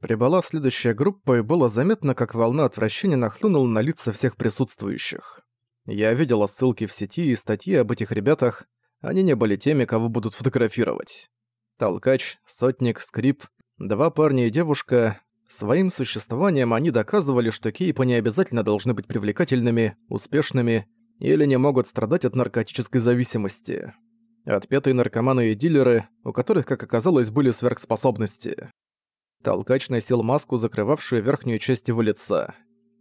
Прибыла следующая группа, и было заметно, как волна отвращения нахлынула на лица всех присутствующих. Я видела ссылки в сети и статьи об этих ребятах, они не были теми, кого будут фотографировать. Толкач, сотник, скрип, два парня и девушка. Своим существованием они доказывали, что кейпы не обязательно должны быть привлекательными, успешными или не могут страдать от наркотической зависимости. Отпетые наркоманы и дилеры, у которых, как оказалось, были сверхспособности. Толкач носил маску, закрывавшую верхнюю часть его лица.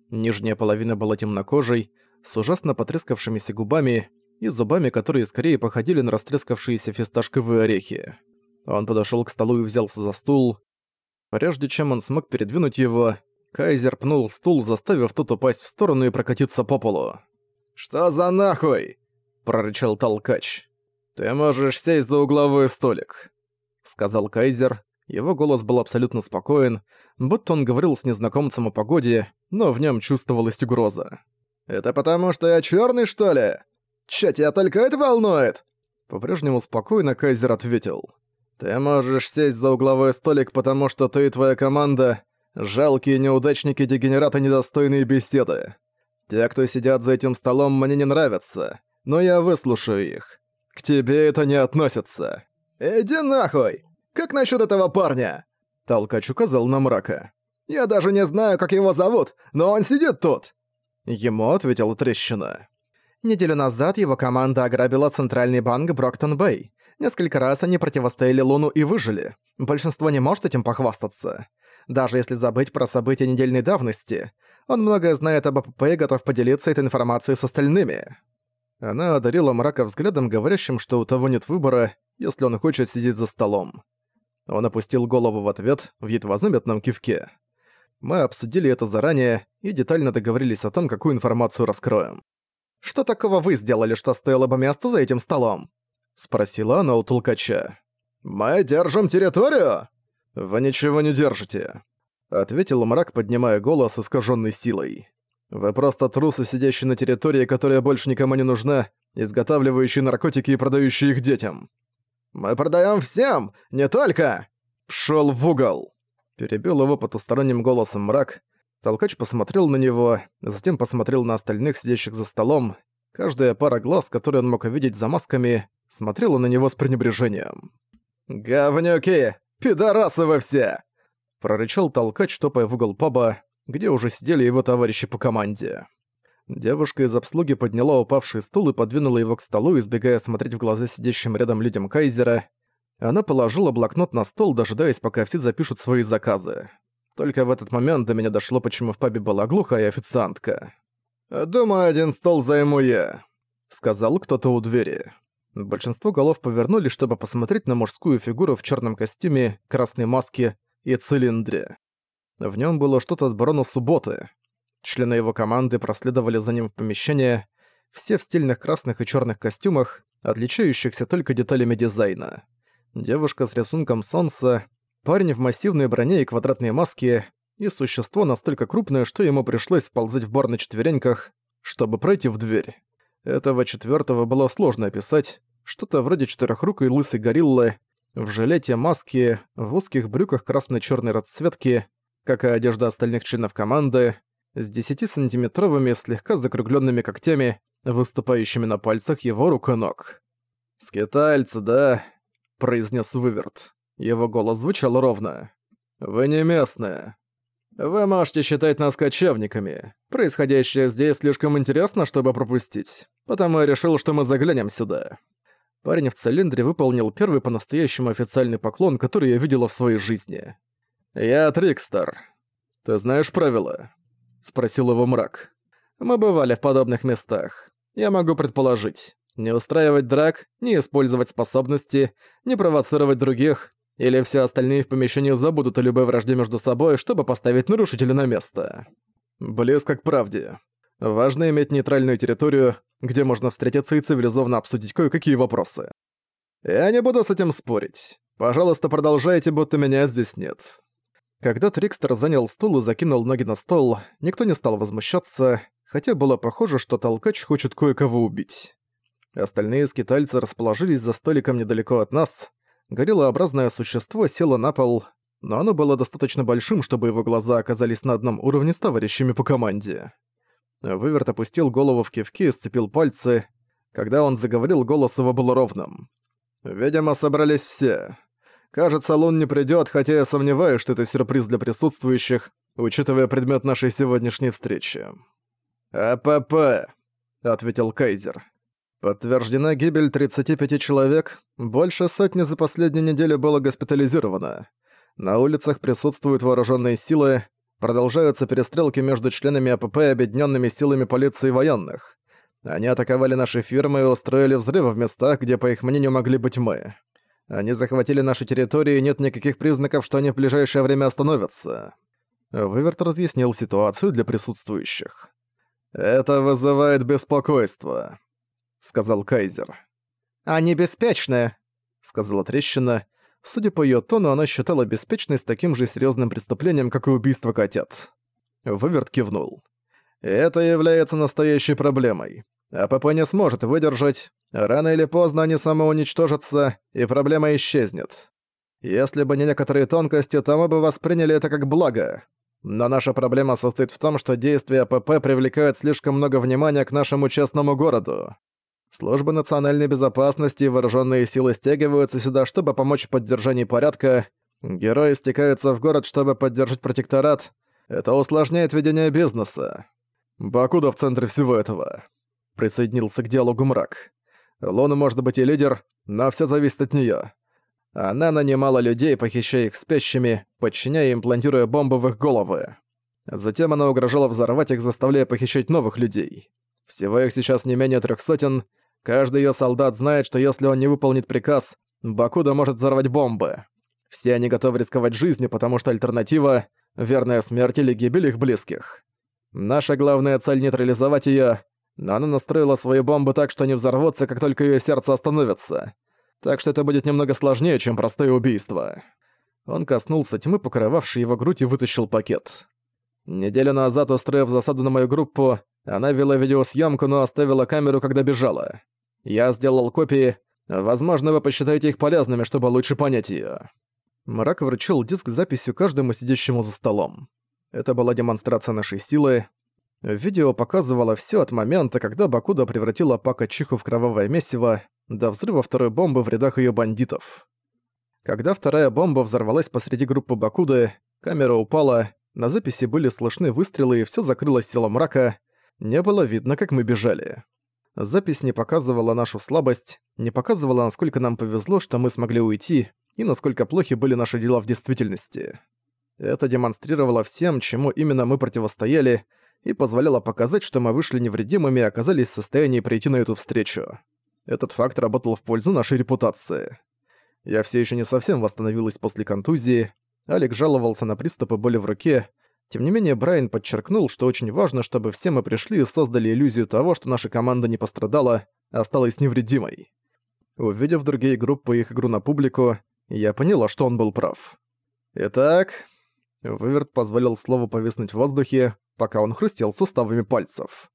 Нижняя половина была темнокожей, с ужасно потрескавшимися губами и зубами, которые скорее походили на растрескавшиеся фисташковые орехи. Он подошёл к столу и взялся за стул. Прежде чем он смог передвинуть его, Кайзер пнул стул, заставив тот упасть в сторону и прокатиться по полу. «Что за нахуй?» – прорычал толкач. «Ты можешь сесть за угловой столик», — сказал Кайзер. Его голос был абсолютно спокоен, будто он говорил с незнакомцем о погоде, но в нем чувствовалась угроза. «Это потому, что я чёрный, что ли? Чё, тебя только это волнует?» По-прежнему спокойно Кайзер ответил. «Ты можешь сесть за угловой столик, потому что ты и твоя команда — жалкие неудачники-дегенераты, недостойные беседы. Те, кто сидят за этим столом, мне не нравятся, но я выслушаю их. К тебе это не относится. Иди нахуй! Как насчет этого парня? Толкач указал на мрака. Я даже не знаю, как его зовут, но он сидит тут. Ему ответила трещина. Неделю назад его команда ограбила центральный банк Броктон-Бэй. Несколько раз они противостояли Луну и выжили. Большинство не может этим похвастаться. Даже если забыть про события недельной давности, он многое знает об АПП и готов поделиться этой информацией с остальными. Она одарила мрака взглядом, говорящим, что у того нет выбора, если он хочет сидеть за столом. Он опустил голову в ответ в едва заметном кивке. Мы обсудили это заранее и детально договорились о том, какую информацию раскроем. «Что такого вы сделали, что стояло бы место за этим столом?» — спросила она у толкача. «Мы держим территорию?» «Вы ничего не держите», — ответил мрак, поднимая голос, искаженный силой. Вы просто трусы, сидящие на территории, которая больше никому не нужна, изготавливающие наркотики и продающие их детям. Мы продаем всем, не только. Пшел в угол. Перебил его потусторонним голосом мрак. Толкач посмотрел на него, затем посмотрел на остальных, сидящих за столом. Каждая пара глаз, которые он мог увидеть за масками, смотрела на него с пренебрежением. «Говнюки! Пидорасы вы все!» Прорычал толкач, топая в угол паба, где уже сидели его товарищи по команде. Девушка из обслуги подняла упавший стул и подвинула его к столу, избегая смотреть в глаза сидящим рядом людям Кайзера. Она положила блокнот на стол, дожидаясь, пока все запишут свои заказы. Только в этот момент до меня дошло, почему в пабе была глухая официантка. «Думаю, один стол займу я», — сказал кто-то у двери. Большинство голов повернули, чтобы посмотреть на мужскую фигуру в черном костюме, красной маске и цилиндре. В нем было что-то от барона Субботы. Члены его команды проследовали за ним в помещение, все в стильных красных и черных костюмах, отличающихся только деталями дизайна. Девушка с рисунком солнца, парень в массивной броне и квадратной маске, и существо настолько крупное, что ему пришлось ползать в бар на четвереньках, чтобы пройти в дверь. Этого четвертого было сложно описать, что-то вроде четырехрукой лысой гориллы, в жилете маске, в узких брюках красно черной расцветки, как и одежда остальных членов команды, с 10-сантиметровыми слегка закругленными когтями, выступающими на пальцах его рук и ног. «Скитальцы, да?» – произнес Выверт. Его голос звучал ровно. «Вы не местные. Вы можете считать нас кочевниками. Происходящее здесь слишком интересно, чтобы пропустить. Потому я решил, что мы заглянем сюда». Парень в цилиндре выполнил первый по-настоящему официальный поклон, который я видела в своей жизни. «Я Трикстер. Ты знаешь правила?» — спросил его мрак. «Мы бывали в подобных местах. Я могу предположить. Не устраивать драк, не использовать способности, не провоцировать других, или все остальные в помещении забудут о любой вражде между собой, чтобы поставить нарушителя на место. Близко к правде. Важно иметь нейтральную территорию, где можно встретиться и цивилизованно обсудить кое-какие вопросы. Я не буду с этим спорить. Пожалуйста, продолжайте, будто меня здесь нет. Когда Трикстер занял стул и закинул ноги на стол, никто не стал возмущаться, хотя было похоже, что толкач хочет кое-кого убить. Остальные скитальцы расположились за столиком недалеко от нас. Гориллообразное существо село на пол. но оно было достаточно большим, чтобы его глаза оказались на одном уровне с товарищами по команде. Выверт опустил голову в кивки и сцепил пальцы. Когда он заговорил, голос его был ровным. «Видимо, собрались все. Кажется, Лун не придёт, хотя я сомневаюсь, что это сюрприз для присутствующих, учитывая предмет нашей сегодняшней встречи». «АПП», — ответил Кайзер. «Подтверждена гибель 35 человек, больше сотни за последнюю неделю было госпитализировано. На улицах присутствуют вооруженные силы, продолжаются перестрелки между членами АПП и объединенными силами полиции и военных. Они атаковали наши фирмы и устроили взрывы в местах, где, по их мнению, могли быть мы. Они захватили наши территории, и нет никаких признаков, что они в ближайшее время остановятся». Выверт разъяснил ситуацию для присутствующих. «Это вызывает беспокойство», — сказал Кайзер. «Они беспечны», — сказала трещина. Судя по её тону, она считала беспечность таким же серьёзным преступлением, как и убийство котят. Выверт кивнул. «Это является настоящей проблемой. АПП не сможет выдержать. Рано или поздно они самоуничтожатся, и проблема исчезнет. Если бы не некоторые тонкости, то мы бы восприняли это как благо. Но наша проблема состоит в том, что действия АПП привлекают слишком много внимания к нашему честному городу. Службы национальной безопасности и вооруженные силы стягиваются сюда, чтобы помочь в поддержании порядка. Герои стекаются в город, чтобы поддержать протекторат. Это усложняет ведение бизнеса. Бакуда в центре всего этого присоединился к диалогу мрак. Луна может быть и лидер, но все зависит от нее. Она нанимала людей, похищая их спящими, подчиняя и имплантируя бомбы в их головы. Затем она угрожала взорвать их, заставляя похищать новых людей. Всего их сейчас не менее трех сотен. Каждый ее солдат знает, что если он не выполнит приказ, Бакуда может взорвать бомбы. Все они готовы рисковать жизнью, потому что альтернатива — верная смерть или гибель их близких. Наша главная цель — нейтрализовать ее, она настроила свои бомбы так, что они взорвутся, как только её сердце остановится. Так что это будет немного сложнее, чем простое убийство. Он коснулся тьмы, покрывавшей его грудь, и вытащил пакет. Неделю назад, устроив засаду на мою группу, она вела видеосъемку, но оставила камеру, когда бежала. Я сделал копии. Возможно, вы посчитаете их полезными, чтобы лучше понять её. Мрак вручил диск с записью каждому сидящему за столом. Это была демонстрация нашей силы, Видео показывало все от момента, когда Бакуда превратила Пака Чиху в кровавое месиво, до взрыва второй бомбы в рядах ее бандитов. Когда вторая бомба взорвалась посреди группы Бакуды, камера упала, на записи были слышны выстрелы и все закрылось силом мрака, не было видно, как мы бежали. Запись не показывала нашу слабость, не показывала, насколько нам повезло, что мы смогли уйти, и насколько плохи были наши дела в действительности. Это демонстрировало всем, чему именно мы противостояли, и позволяла показать, что мы вышли невредимыми и оказались в состоянии прийти на эту встречу. Этот факт работал в пользу нашей репутации. Я все еще не совсем восстановилась после контузии, Алик жаловался на приступы боли в руке, тем не менее Брайан подчеркнул, что очень важно, чтобы все мы пришли и создали иллюзию того, что наша команда не пострадала, а осталась невредимой. Увидев другие группы и их игру на публику, я поняла, что он был прав. Итак, Выверт позволил слову повиснуть в воздухе, пока он хрустел суставами пальцев.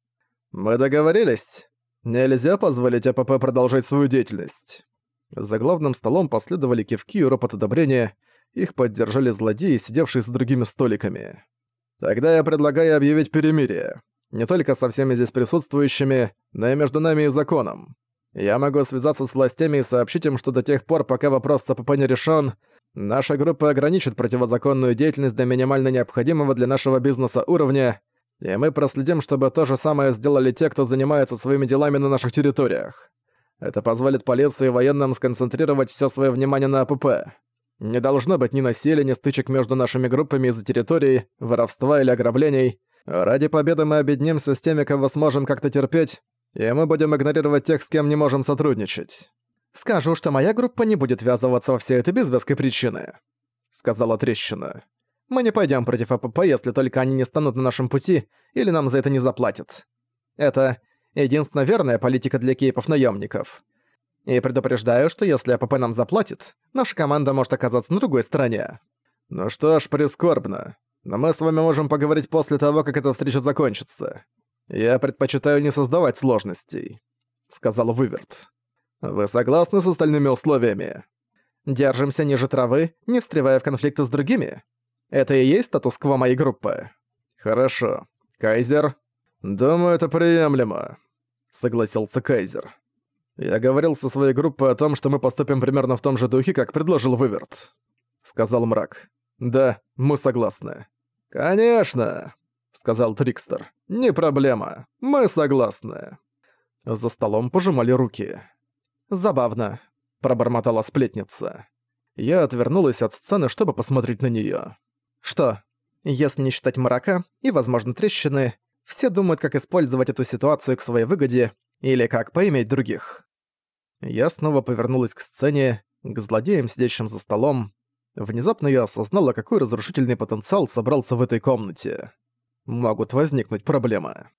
«Мы договорились. Нельзя позволить АПП продолжать свою деятельность». За главным столом последовали кивки и ропот одобрения, их поддержали злодеи, сидевшие с другими столиками. «Тогда я предлагаю объявить перемирие. Не только со всеми здесь присутствующими, но и между нами и законом. Я могу связаться с властями и сообщить им, что до тех пор, пока вопрос с АПП не решен, Наша группа ограничит противозаконную деятельность до минимально необходимого для нашего бизнеса уровня, и мы проследим, чтобы то же самое сделали те, кто занимается своими делами на наших территориях. Это позволит полиции и военным сконцентрировать все свое внимание на АПП. Не должно быть ни насилия, ни стычек между нашими группами из-за территории, воровства или ограблений. Ради победы мы объединимся с теми, кого сможем как-то терпеть, и мы будем игнорировать тех, с кем не можем сотрудничать. «Скажу, что моя группа не будет ввязываться во все это без веской причины», — сказала трещина. «Мы не пойдем против АПП, если только они не станут на нашем пути или нам за это не заплатят. Это единственная верная политика для кейпов-наемников. И предупреждаю, что если АПП нам заплатит, наша команда может оказаться на другой стороне». «Ну что ж, прискорбно. Но мы с вами можем поговорить после того, как эта встреча закончится. Я предпочитаю не создавать сложностей», — сказал Выверт. Вы согласны с остальными условиями? Держимся ниже травы, не встревая в конфликты с другими. Это и есть статус-кво моей группы. Хорошо. Кайзер? Думаю, это приемлемо, согласился Кайзер. Я говорил со своей группой о том, что мы поступим примерно в том же духе, как предложил Выверт, сказал мрак. Да, мы согласны. Конечно, сказал Трикстер. Не проблема. Мы согласны. За столом пожимали руки. Забавно, пробормотала сплетница. Я отвернулась от сцены, чтобы посмотреть на неё. Что, если не считать мрака и, возможно, трещины, все думают, как использовать эту ситуацию к своей выгоде или как поиметь других. Я снова повернулась к сцене, к злодеям, сидящим за столом. Внезапно я осознала, какой разрушительный потенциал собрался в этой комнате. Могут возникнуть проблемы.